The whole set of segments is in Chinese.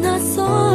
那所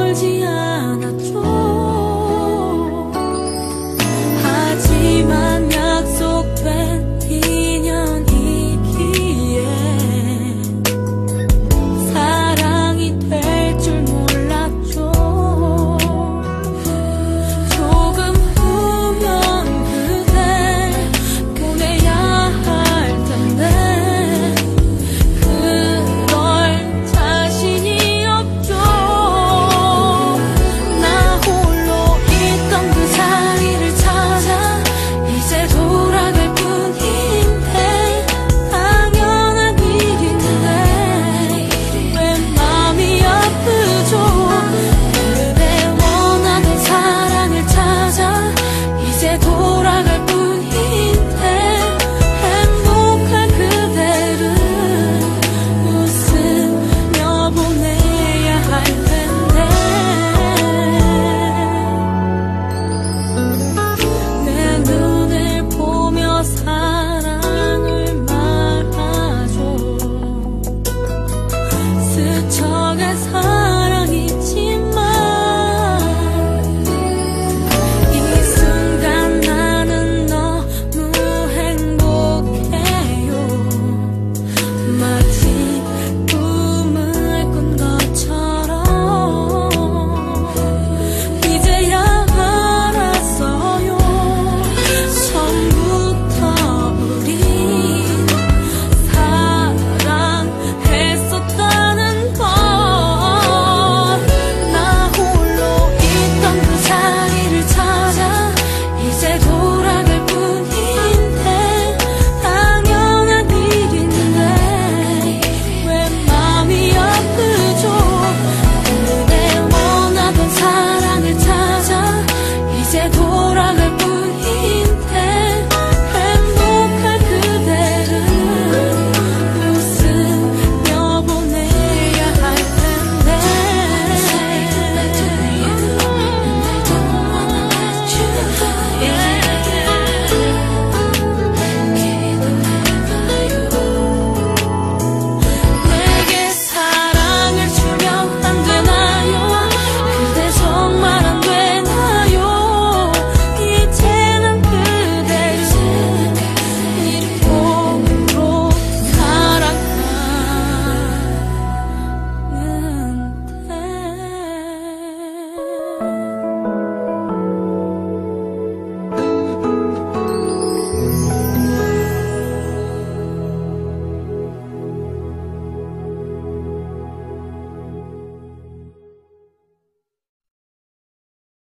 i don't Prometo